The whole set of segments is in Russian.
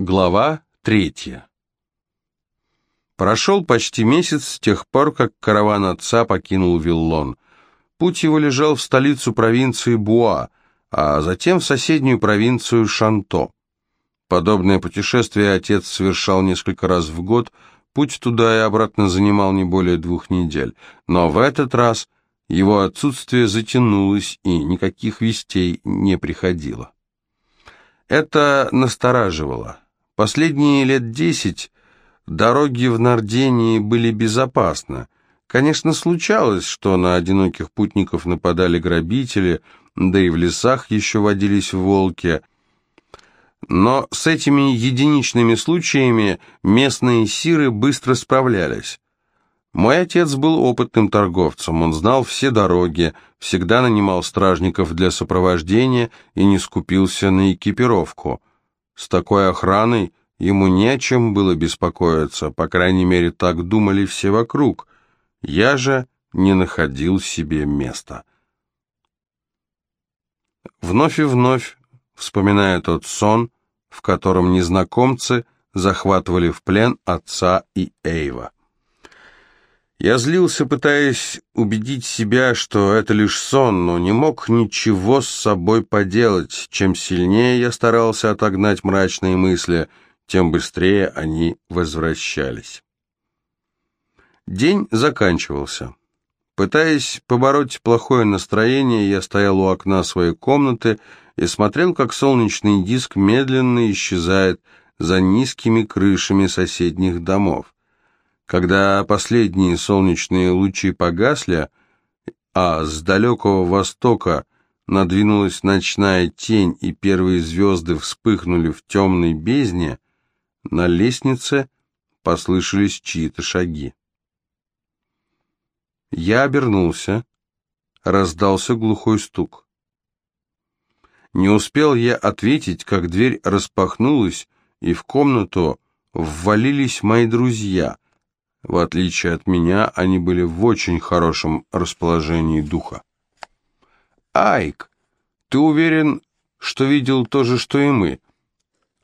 Глава третья. Прошел почти месяц с тех пор, как караван отца покинул Виллон. Путь его лежал в столицу провинции Буа, а затем в соседнюю провинцию Шанто. Подобное путешествие отец совершал несколько раз в год, путь туда и обратно занимал не более двух недель. Но в этот раз его отсутствие затянулось, и никаких вестей не приходило. Это настораживало. Последние лет десять дороги в Нардении были безопасны. Конечно, случалось, что на одиноких путников нападали грабители, да и в лесах еще водились волки. Но с этими единичными случаями местные сиры быстро справлялись. Мой отец был опытным торговцем, он знал все дороги, всегда нанимал стражников для сопровождения и не скупился на экипировку. С такой охраной ему не о чем было беспокоиться, по крайней мере, так думали все вокруг. Я же не находил себе места. Вновь и вновь, вспоминая тот сон, в котором незнакомцы захватывали в плен отца и Эйва. Я злился, пытаясь убедить себя, что это лишь сон, но не мог ничего с собой поделать. Чем сильнее я старался отогнать мрачные мысли, тем быстрее они возвращались. День заканчивался. Пытаясь побороть плохое настроение, я стоял у окна своей комнаты и смотрел, как солнечный диск медленно исчезает за низкими крышами соседних домов. Когда последние солнечные лучи погасли, а с далекого востока надвинулась ночная тень и первые звезды вспыхнули в темной бездне, на лестнице послышались чьи-то шаги. Я обернулся, раздался глухой стук. Не успел я ответить, как дверь распахнулась, и в комнату ввалились мои друзья — в отличие от меня, они были в очень хорошем расположении духа. «Айк, ты уверен, что видел то же, что и мы?»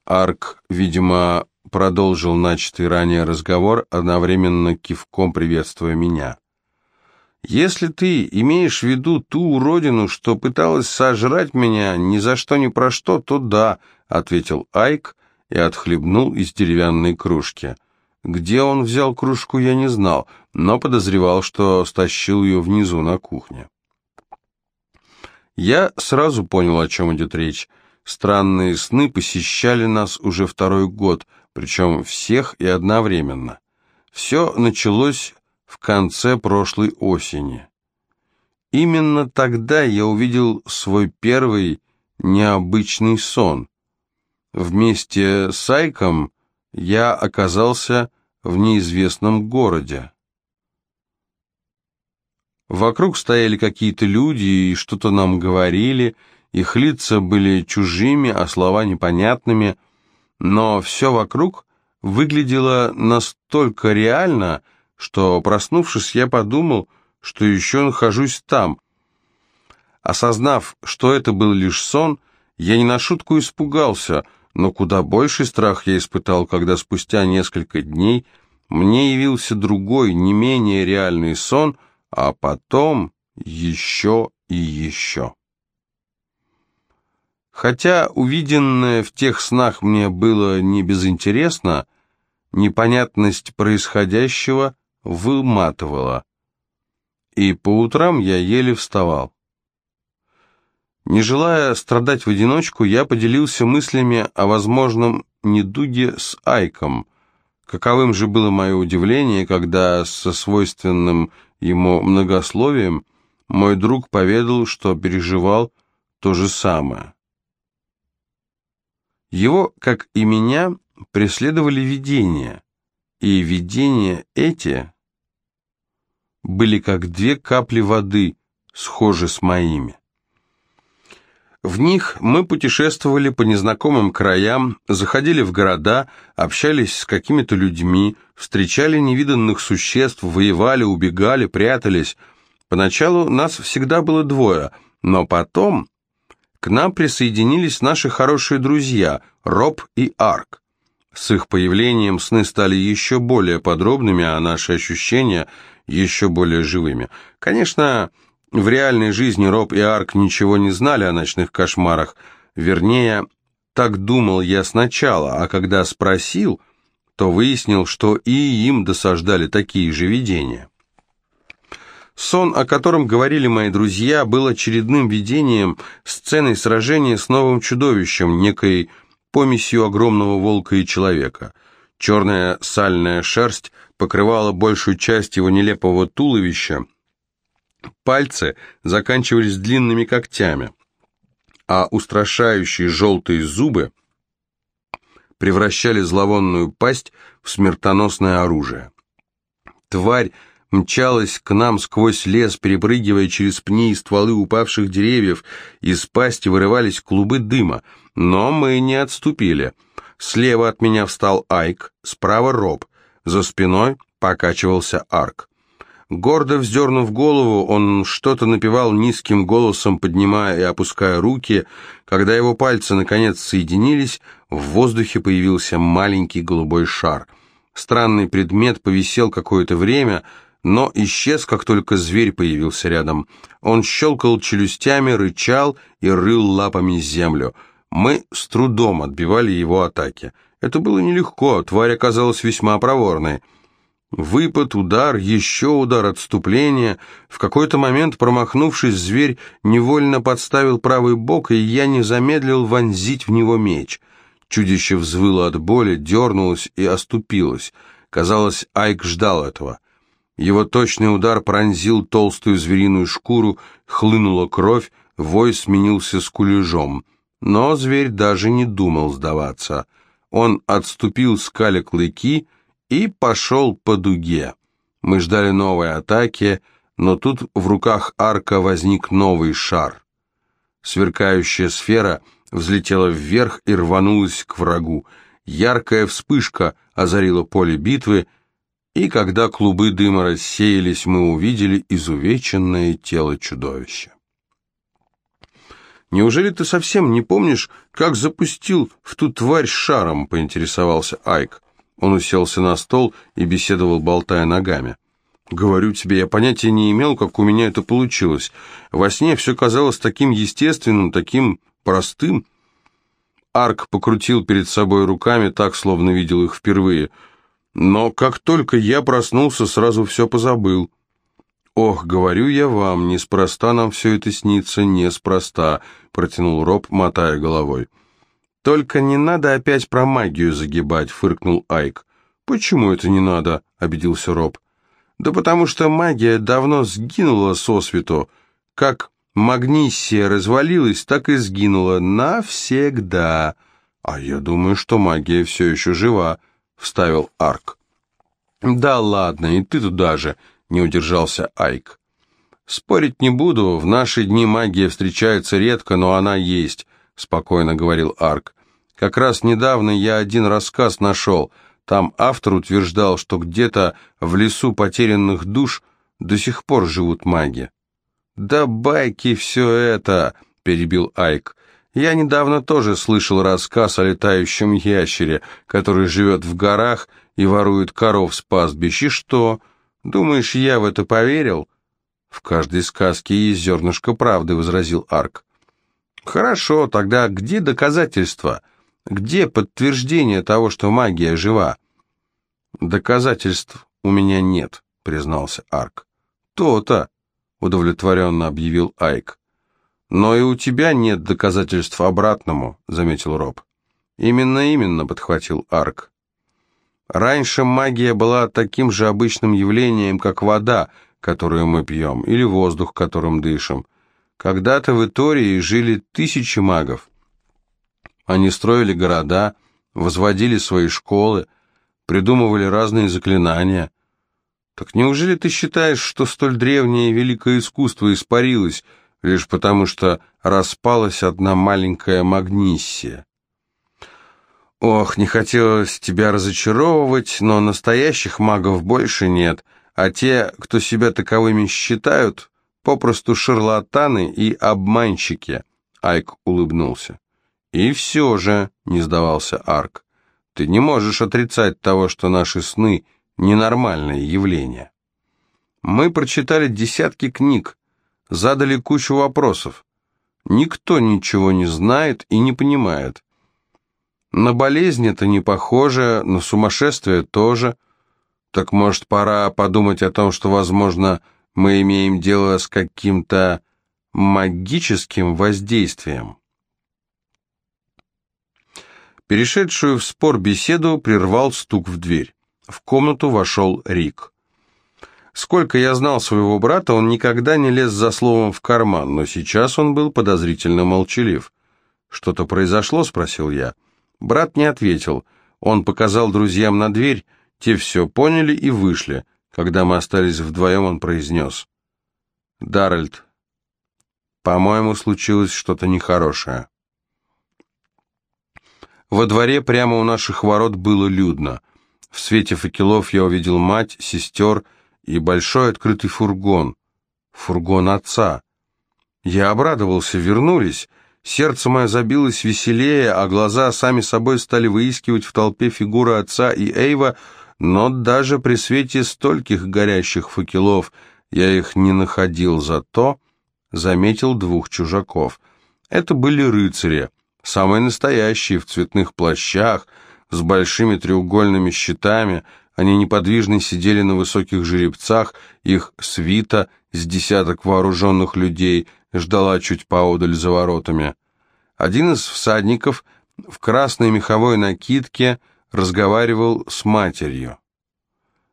Арк, видимо, продолжил начатый ранее разговор, одновременно кивком приветствуя меня. «Если ты имеешь в виду ту уродину, что пыталась сожрать меня ни за что ни про что, то да», — ответил Айк и отхлебнул из деревянной кружки. Где он взял кружку, я не знал, но подозревал, что стащил ее внизу на кухне. Я сразу понял, о чем идет речь. Странные сны посещали нас уже второй год, причем всех и одновременно. Все началось в конце прошлой осени. Именно тогда я увидел свой первый необычный сон. Вместе с Айком я оказался в неизвестном городе. Вокруг стояли какие-то люди и что-то нам говорили, их лица были чужими, а слова непонятными, но все вокруг выглядело настолько реально, что, проснувшись, я подумал, что еще нахожусь там. Осознав, что это был лишь сон, я не на шутку испугался — но куда больший страх я испытал, когда спустя несколько дней мне явился другой, не менее реальный сон, а потом еще и еще. Хотя увиденное в тех снах мне было не безинтересно, непонятность происходящего выматывала, и по утрам я еле вставал. Не желая страдать в одиночку, я поделился мыслями о возможном недуге с Айком. Каковым же было мое удивление, когда со свойственным ему многословием мой друг поведал, что переживал то же самое. Его, как и меня, преследовали видения, и видения эти были как две капли воды, схожи с моими. В них мы путешествовали по незнакомым краям, заходили в города, общались с какими-то людьми, встречали невиданных существ, воевали, убегали, прятались. Поначалу нас всегда было двое, но потом к нам присоединились наши хорошие друзья Роб и Арк. С их появлением сны стали еще более подробными, а наши ощущения еще более живыми. Конечно, в реальной жизни Роб и Арк ничего не знали о ночных кошмарах, вернее, так думал я сначала, а когда спросил, то выяснил, что и им досаждали такие же видения. Сон, о котором говорили мои друзья, был очередным видением сценой сражения с новым чудовищем, некой помесью огромного волка и человека. Черная сальная шерсть покрывала большую часть его нелепого туловища, пальцы заканчивались длинными когтями, а устрашающие желтые зубы превращали зловонную пасть в смертоносное оружие. Тварь мчалась к нам сквозь лес, перепрыгивая через пни и стволы упавших деревьев, из пасти вырывались клубы дыма, но мы не отступили. Слева от меня встал Айк, справа Роб, за спиной покачивался Арк. Гордо вздернув голову, он что-то напевал низким голосом, поднимая и опуская руки. Когда его пальцы наконец соединились, в воздухе появился маленький голубой шар. Странный предмет повисел какое-то время, но исчез, как только зверь появился рядом. Он щелкал челюстями, рычал и рыл лапами землю. Мы с трудом отбивали его атаки. Это было нелегко, тварь оказалась весьма проворной. Выпад, удар, еще удар, отступление. В какой-то момент, промахнувшись, зверь невольно подставил правый бок, и я не замедлил вонзить в него меч. Чудище взвыло от боли, дернулось и оступилось. Казалось, Айк ждал этого. Его точный удар пронзил толстую звериную шкуру, хлынула кровь, вой сменился скулежом. Но зверь даже не думал сдаваться. Он отступил, скаля клыки, и пошел по дуге. Мы ждали новой атаки, но тут в руках арка возник новый шар. Сверкающая сфера взлетела вверх и рванулась к врагу. Яркая вспышка озарила поле битвы, и когда клубы дыма рассеялись, мы увидели изувеченное тело чудовища. «Неужели ты совсем не помнишь, как запустил в ту тварь шаром?» — поинтересовался Айк. Он уселся на стол и беседовал, болтая ногами. «Говорю тебе, я понятия не имел, как у меня это получилось. Во сне все казалось таким естественным, таким простым». Арк покрутил перед собой руками, так, словно видел их впервые — но как только я проснулся, сразу все позабыл. «Ох, говорю я вам, неспроста нам все это снится, неспроста», — протянул Роб, мотая головой. «Только не надо опять про магию загибать», — фыркнул Айк. «Почему это не надо?» — обиделся Роб. «Да потому что магия давно сгинула со свету. Как магнисия развалилась, так и сгинула. Навсегда. А я думаю, что магия все еще жива». — вставил Арк. «Да ладно, и ты туда же», — не удержался Айк. «Спорить не буду, в наши дни магия встречается редко, но она есть», — спокойно говорил Арк. «Как раз недавно я один рассказ нашел. Там автор утверждал, что где-то в лесу потерянных душ до сих пор живут маги». «Да байки все это», — перебил Айк. Я недавно тоже слышал рассказ о летающем ящере, который живет в горах и ворует коров с пастбищ. И что? Думаешь, я в это поверил? В каждой сказке есть зернышко правды, возразил Арк. Хорошо, тогда где доказательства? Где подтверждение того, что магия жива? Доказательств у меня нет, признался Арк. То-то, удовлетворенно объявил Айк. «Но и у тебя нет доказательств обратному», — заметил Роб. «Именно-именно», — подхватил Арк. «Раньше магия была таким же обычным явлением, как вода, которую мы пьем, или воздух, которым дышим. Когда-то в Итории жили тысячи магов. Они строили города, возводили свои школы, придумывали разные заклинания. Так неужели ты считаешь, что столь древнее великое искусство испарилось, лишь потому что распалась одна маленькая магниссия. Ох, не хотелось тебя разочаровывать, но настоящих магов больше нет, а те, кто себя таковыми считают, попросту шарлатаны и обманщики. Айк улыбнулся. И все же, не сдавался Арк, Ты не можешь отрицать того, что наши сны — ненормальное явление. Мы прочитали десятки книг, задали кучу вопросов. Никто ничего не знает и не понимает. На болезнь это не похоже, на сумасшествие тоже. Так может, пора подумать о том, что, возможно, мы имеем дело с каким-то магическим воздействием. Перешедшую в спор беседу прервал стук в дверь. В комнату вошел Рик. Сколько я знал своего брата, он никогда не лез за словом в карман, но сейчас он был подозрительно молчалив. «Что-то произошло?» — спросил я. Брат не ответил. Он показал друзьям на дверь, те все поняли и вышли. Когда мы остались вдвоем, он произнес. «Даррельд, по-моему, случилось что-то нехорошее». Во дворе прямо у наших ворот было людно. В свете факелов я увидел мать, сестер и большой открытый фургон. Фургон отца. Я обрадовался, вернулись. Сердце мое забилось веселее, а глаза сами собой стали выискивать в толпе фигуры отца и Эйва, но даже при свете стольких горящих факелов я их не находил, зато заметил двух чужаков. Это были рыцари, самые настоящие, в цветных плащах, с большими треугольными щитами, они неподвижно сидели на высоких жеребцах, их свита с десяток вооруженных людей ждала чуть поодаль за воротами. Один из всадников в красной меховой накидке разговаривал с матерью.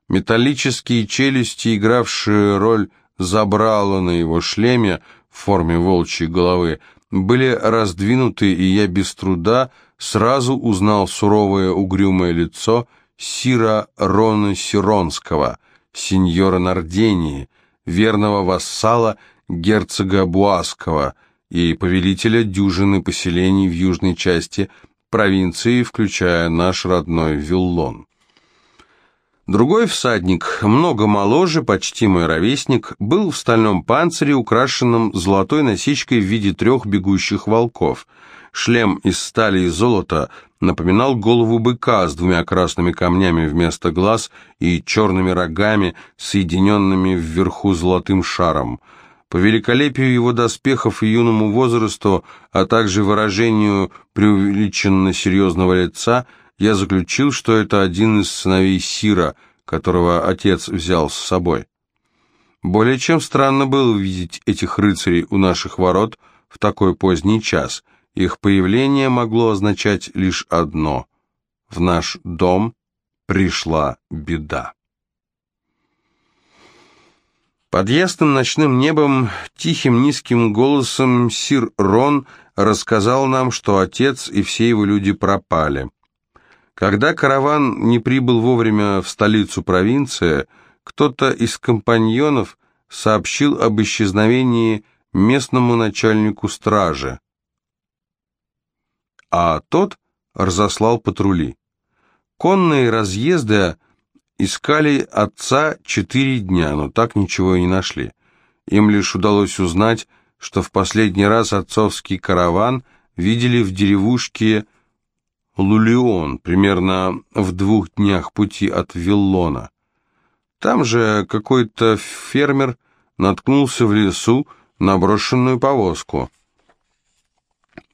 Металлические челюсти, игравшие роль забрала на его шлеме в форме волчьей головы, были раздвинуты, и я без труда сразу узнал суровое угрюмое лицо – Сира Рона Сиронского, сеньора Нардении, верного вассала герцога Буаского и повелителя дюжины поселений в южной части провинции, включая наш родной Виллон. Другой всадник, много моложе, почти мой ровесник, был в стальном панцире, украшенном золотой насечкой в виде трех бегущих волков. Шлем из стали и золота напоминал голову быка с двумя красными камнями вместо глаз и черными рогами, соединенными вверху золотым шаром. По великолепию его доспехов и юному возрасту, а также выражению преувеличенно серьезного лица, я заключил, что это один из сыновей Сира, которого отец взял с собой. Более чем странно было увидеть этих рыцарей у наших ворот в такой поздний час — их появление могло означать лишь одно – в наш дом пришла беда. Под ясным ночным небом тихим низким голосом сир Рон рассказал нам, что отец и все его люди пропали. Когда караван не прибыл вовремя в столицу провинции, кто-то из компаньонов сообщил об исчезновении местному начальнику стражи а тот разослал патрули. Конные разъезды искали отца четыре дня, но так ничего и не нашли. Им лишь удалось узнать, что в последний раз отцовский караван видели в деревушке Лулион, примерно в двух днях пути от Виллона. Там же какой-то фермер наткнулся в лесу на брошенную повозку.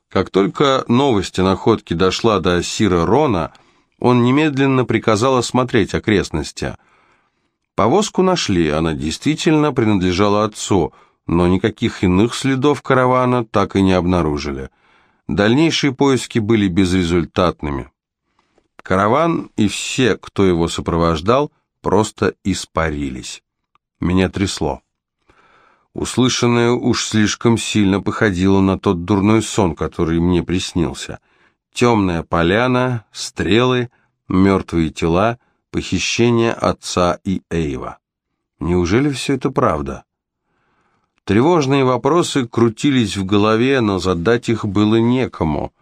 Как только новость о находке дошла до Сира Рона, он немедленно приказал осмотреть окрестности. Повозку нашли, она действительно принадлежала отцу, но никаких иных следов каравана так и не обнаружили. Дальнейшие поиски были безрезультатными. Караван и все, кто его сопровождал, просто испарились. Меня трясло. Услышанное уж слишком сильно походило на тот дурной сон, который мне приснился. Темная поляна, стрелы, мертвые тела, похищение отца и Эйва. Неужели все это правда? Тревожные вопросы крутились в голове, но задать их было некому.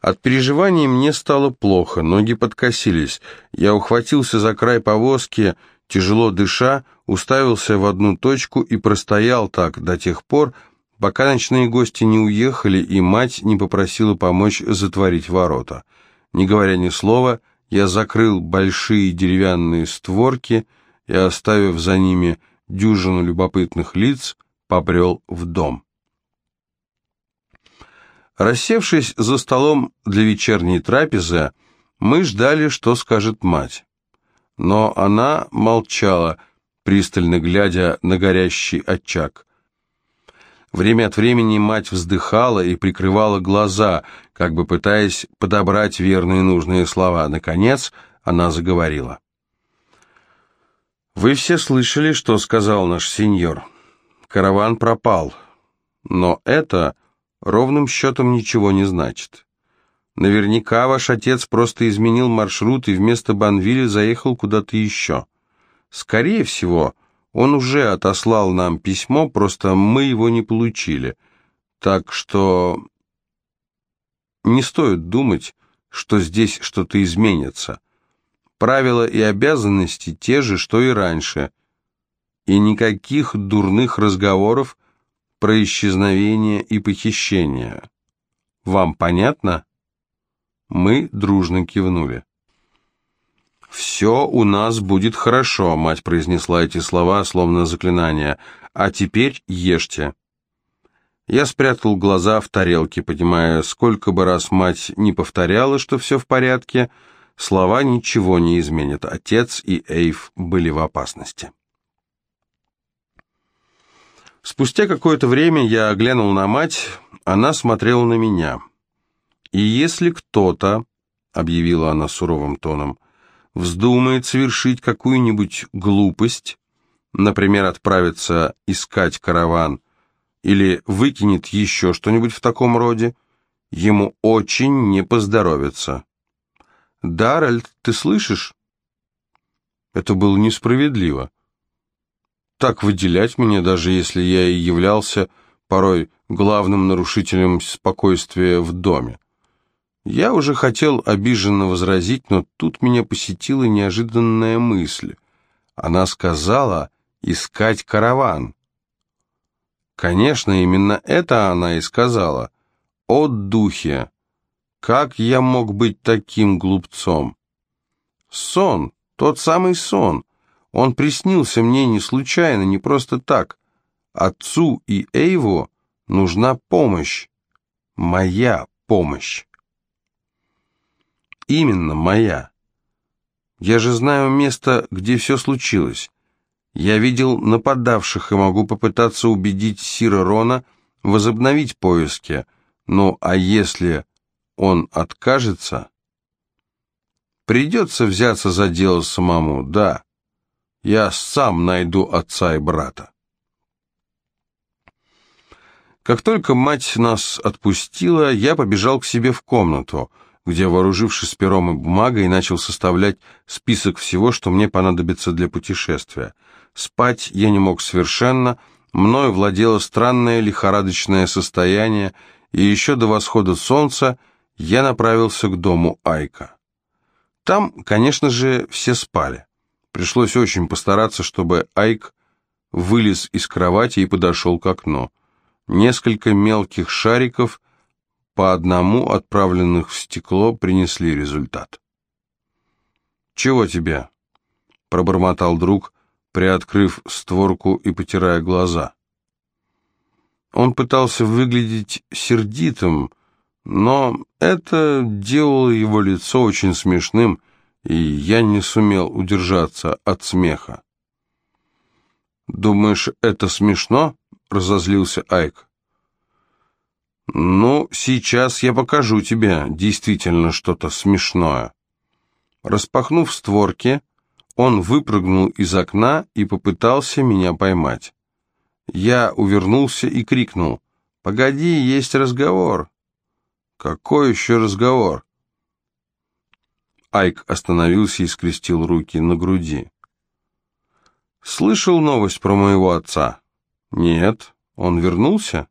От переживаний мне стало плохо, ноги подкосились. Я ухватился за край повозки, тяжело дыша, уставился в одну точку и простоял так до тех пор, пока ночные гости не уехали и мать не попросила помочь затворить ворота. Не говоря ни слова, я закрыл большие деревянные створки и, оставив за ними дюжину любопытных лиц, побрел в дом. Рассевшись за столом для вечерней трапезы, мы ждали, что скажет мать. Но она молчала, пристально глядя на горящий очаг. Время от времени мать вздыхала и прикрывала глаза, как бы пытаясь подобрать верные нужные слова. Наконец она заговорила. «Вы все слышали, что сказал наш сеньор. Караван пропал. Но это ровным счетом ничего не значит. Наверняка ваш отец просто изменил маршрут и вместо Банвиля заехал куда-то еще. Скорее всего, он уже отослал нам письмо, просто мы его не получили. Так что не стоит думать, что здесь что-то изменится. Правила и обязанности те же, что и раньше. И никаких дурных разговоров про исчезновение и похищение. Вам понятно? Мы дружно кивнули. «Все у нас будет хорошо», — мать произнесла эти слова, словно заклинание. «А теперь ешьте». Я спрятал глаза в тарелке, понимая, сколько бы раз мать не повторяла, что все в порядке, слова ничего не изменят. Отец и Эйв были в опасности. Спустя какое-то время я оглянул на мать, она смотрела на меня. «И если кто-то», — объявила она суровым тоном, — «вздумает совершить какую-нибудь глупость, например, отправиться искать караван, или выкинет еще что-нибудь в таком роде, ему очень не поздоровится. «Даральд, ты слышишь?» Это было несправедливо. Так выделять меня, даже если я и являлся порой главным нарушителем спокойствия в доме. Я уже хотел обиженно возразить, но тут меня посетила неожиданная мысль. Она сказала «искать караван». Конечно, именно это она и сказала. «О, духе! Как я мог быть таким глупцом?» Сон, тот самый сон. Он приснился мне не случайно, не просто так. Отцу и Эйву нужна помощь. Моя помощь. Именно моя. Я же знаю место, где все случилось. Я видел нападавших и могу попытаться убедить Сира Рона возобновить поиски. Ну, а если он откажется? Придется взяться за дело самому, да. Я сам найду отца и брата. Как только мать нас отпустила, я побежал к себе в комнату, где, вооружившись пером и бумагой, начал составлять список всего, что мне понадобится для путешествия – Спать я не мог совершенно, мною владело странное лихорадочное состояние, и еще до восхода солнца я направился к дому Айка. Там, конечно же, все спали. Пришлось очень постараться, чтобы Айк вылез из кровати и подошел к окну. Несколько мелких шариков, по одному отправленных в стекло, принесли результат. «Чего тебе?» — пробормотал друг, приоткрыв створку и потирая глаза. Он пытался выглядеть сердитым, но это делало его лицо очень смешным, и я не сумел удержаться от смеха. «Думаешь, это смешно?» — разозлился Айк. «Ну, сейчас я покажу тебе действительно что-то смешное». Распахнув створки, он выпрыгнул из окна и попытался меня поймать. Я увернулся и крикнул. «Погоди, есть разговор». «Какой еще разговор?» Айк остановился и скрестил руки на груди. «Слышал новость про моего отца?» «Нет. Он вернулся?»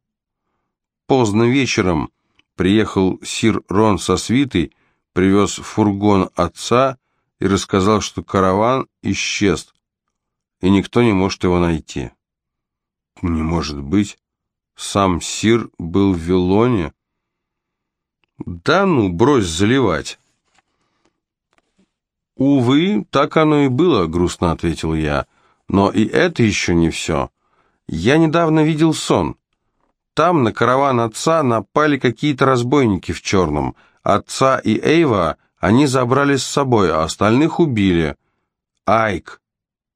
Поздно вечером приехал сир Рон со свитой, привез фургон отца и рассказал, что караван исчез, и никто не может его найти. Не может быть. Сам Сир был в Вилоне? Да ну, брось заливать. «Увы, так оно и было», — грустно ответил я. «Но и это еще не все. Я недавно видел сон. Там на караван отца напали какие-то разбойники в черном. Отца и Эйва они забрали с собой, а остальных убили. Айк,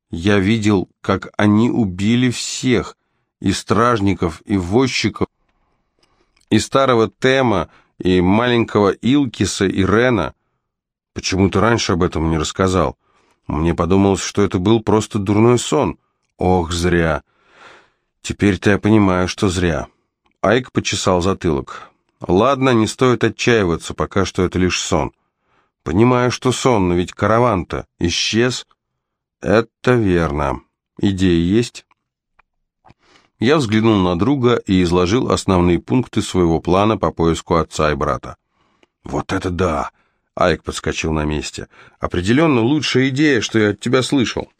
я видел, как они убили всех, и стражников, и возчиков, и старого Тема, и маленького Илкиса, и Рена. Почему ты раньше об этом не рассказал? Мне подумалось, что это был просто дурной сон. Ох, зря. Теперь-то я понимаю, что зря. Айк почесал затылок. Ладно, не стоит отчаиваться, пока что это лишь сон. Понимаю, что сон, но ведь караван-то исчез. Это верно. Идеи есть? Я взглянул на друга и изложил основные пункты своего плана по поиску отца и брата. Вот это да! Айк подскочил на месте. «Определенно лучшая идея, что я от тебя слышал».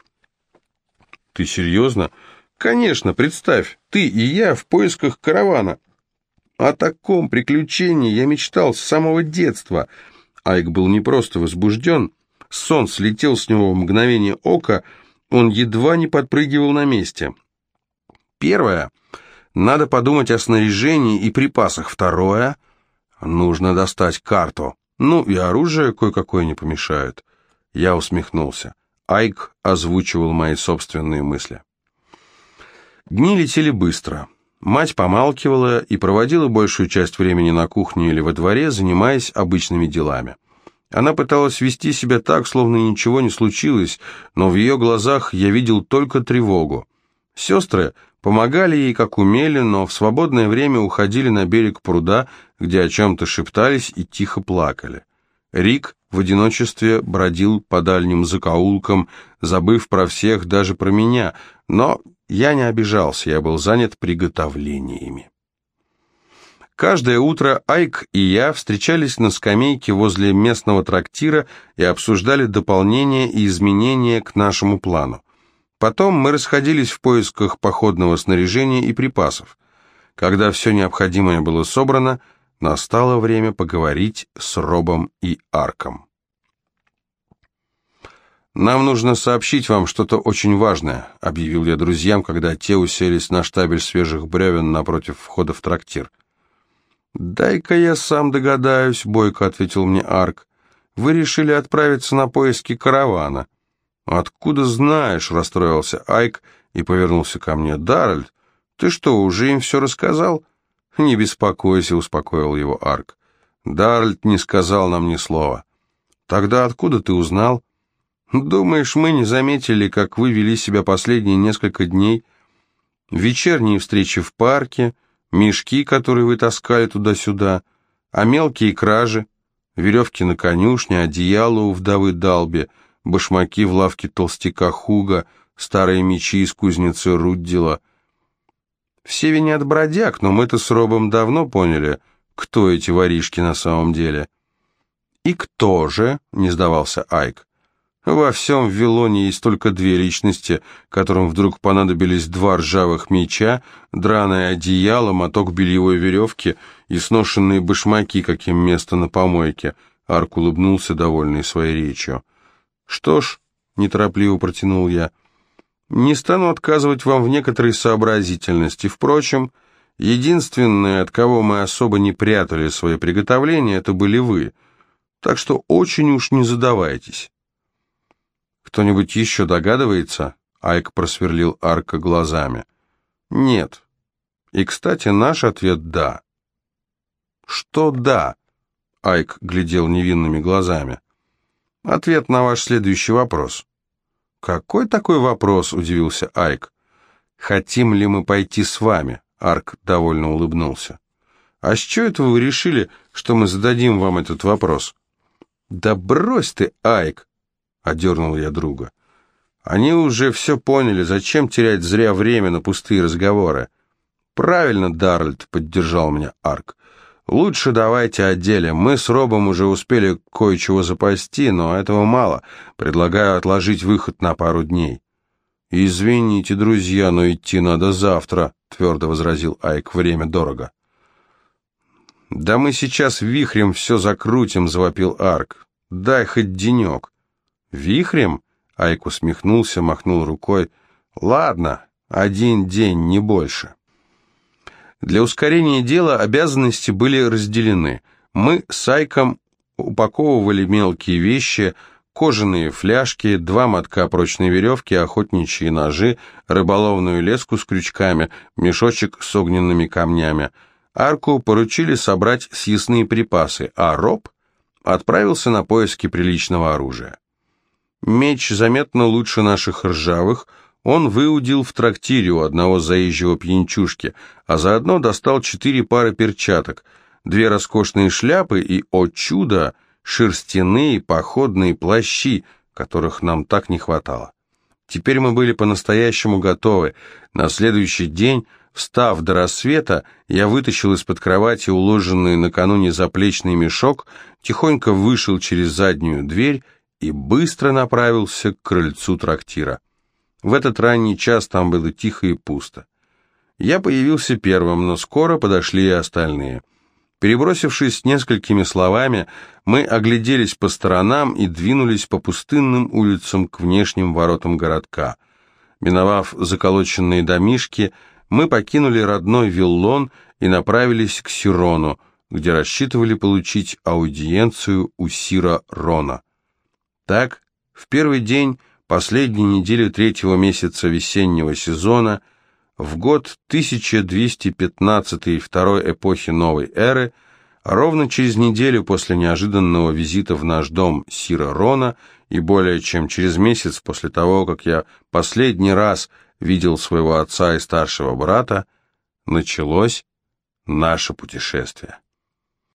«Ты серьезно?» «Конечно, представь, ты и я в поисках каравана. О таком приключении я мечтал с самого детства». Айк был не просто возбужден, сон слетел с него в мгновение ока, он едва не подпрыгивал на месте. Первое. Надо подумать о снаряжении и припасах. Второе. Нужно достать карту. Ну, и оружие кое-какое не помешает. Я усмехнулся. Айк озвучивал мои собственные мысли. Дни летели быстро. Мать помалкивала и проводила большую часть времени на кухне или во дворе, занимаясь обычными делами. Она пыталась вести себя так, словно ничего не случилось, но в ее глазах я видел только тревогу. Сестры помогали ей как умели, но в свободное время уходили на берег пруда, где о чем-то шептались и тихо плакали. Рик в одиночестве бродил по дальним закоулкам, забыв про всех, даже про меня, но я не обижался, я был занят приготовлениями. Каждое утро Айк и я встречались на скамейке возле местного трактира и обсуждали дополнения и изменения к нашему плану. Потом мы расходились в поисках походного снаряжения и припасов. Когда все необходимое было собрано, настало время поговорить с Робом и Арком. «Нам нужно сообщить вам что-то очень важное», — объявил я друзьям, когда те уселись на штабель свежих бревен напротив входа в трактир. «Дай-ка я сам догадаюсь», — бойко ответил мне Арк. «Вы решили отправиться на поиски каравана». «Откуда знаешь?» — расстроился Айк и повернулся ко мне. «Даральд, ты что, уже им все рассказал?» «Не беспокойся», — успокоил его Арк. «Даральд не сказал нам ни слова». «Тогда откуда ты узнал?» «Думаешь, мы не заметили, как вы вели себя последние несколько дней? Вечерние встречи в парке, мешки, которые вы таскали туда-сюда, а мелкие кражи, веревки на конюшне, одеяло у вдовы Далби — башмаки в лавке толстяка Хуга, старые мечи из кузницы Руддила. Все винят бродяг, но мы-то с Робом давно поняли, кто эти воришки на самом деле. «И кто же?» — не сдавался Айк. «Во всем Вилоне есть только две личности, которым вдруг понадобились два ржавых меча, драное одеяло, моток бельевой веревки и сношенные башмаки, каким место на помойке». Арк улыбнулся, довольный своей речью. «Что ж», — неторопливо протянул я, — «не стану отказывать вам в некоторой сообразительности. Впрочем, единственное, от кого мы особо не прятали свои приготовления, это были вы. Так что очень уж не задавайтесь». «Кто-нибудь еще догадывается?» — Айк просверлил Арка глазами. «Нет. И, кстати, наш ответ — да». «Что «да»?» — Айк глядел невинными глазами. Ответ на ваш следующий вопрос. Какой такой вопрос, удивился Айк. Хотим ли мы пойти с вами? Арк довольно улыбнулся. А с чего это вы решили, что мы зададим вам этот вопрос? Да брось ты, Айк, одернул я друга. Они уже все поняли, зачем терять зря время на пустые разговоры. Правильно, Даральд, поддержал меня Арк. Лучше давайте о деле. Мы с Робом уже успели кое-чего запасти, но этого мало. Предлагаю отложить выход на пару дней. Извините, друзья, но идти надо завтра, твердо возразил Айк. Время дорого. Да мы сейчас вихрем все закрутим, завопил Арк. Дай хоть денек. «Вихрем?» — Айк усмехнулся, махнул рукой. «Ладно, один день, не больше». Для ускорения дела обязанности были разделены. Мы с Айком упаковывали мелкие вещи, кожаные фляжки, два мотка прочной веревки, охотничьи ножи, рыболовную леску с крючками, мешочек с огненными камнями. Арку поручили собрать съестные припасы, а Роб отправился на поиски приличного оружия. Меч заметно лучше наших ржавых – он выудил в трактире у одного заезжего пьянчушки, а заодно достал четыре пары перчаток, две роскошные шляпы и, о чудо, шерстяные походные плащи, которых нам так не хватало. Теперь мы были по-настоящему готовы. На следующий день, встав до рассвета, я вытащил из-под кровати уложенный накануне заплечный мешок, тихонько вышел через заднюю дверь и быстро направился к крыльцу трактира. В этот ранний час там было тихо и пусто. Я появился первым, но скоро подошли и остальные. Перебросившись несколькими словами, мы огляделись по сторонам и двинулись по пустынным улицам к внешним воротам городка. Миновав заколоченные домишки, мы покинули родной Виллон и направились к Сирону, где рассчитывали получить аудиенцию у Сира Рона. Так, в первый день последней недели третьего месяца весеннего сезона, в год 1215 второй эпохи новой эры, ровно через неделю после неожиданного визита в наш дом Сира Рона и более чем через месяц после того, как я последний раз видел своего отца и старшего брата, началось наше путешествие.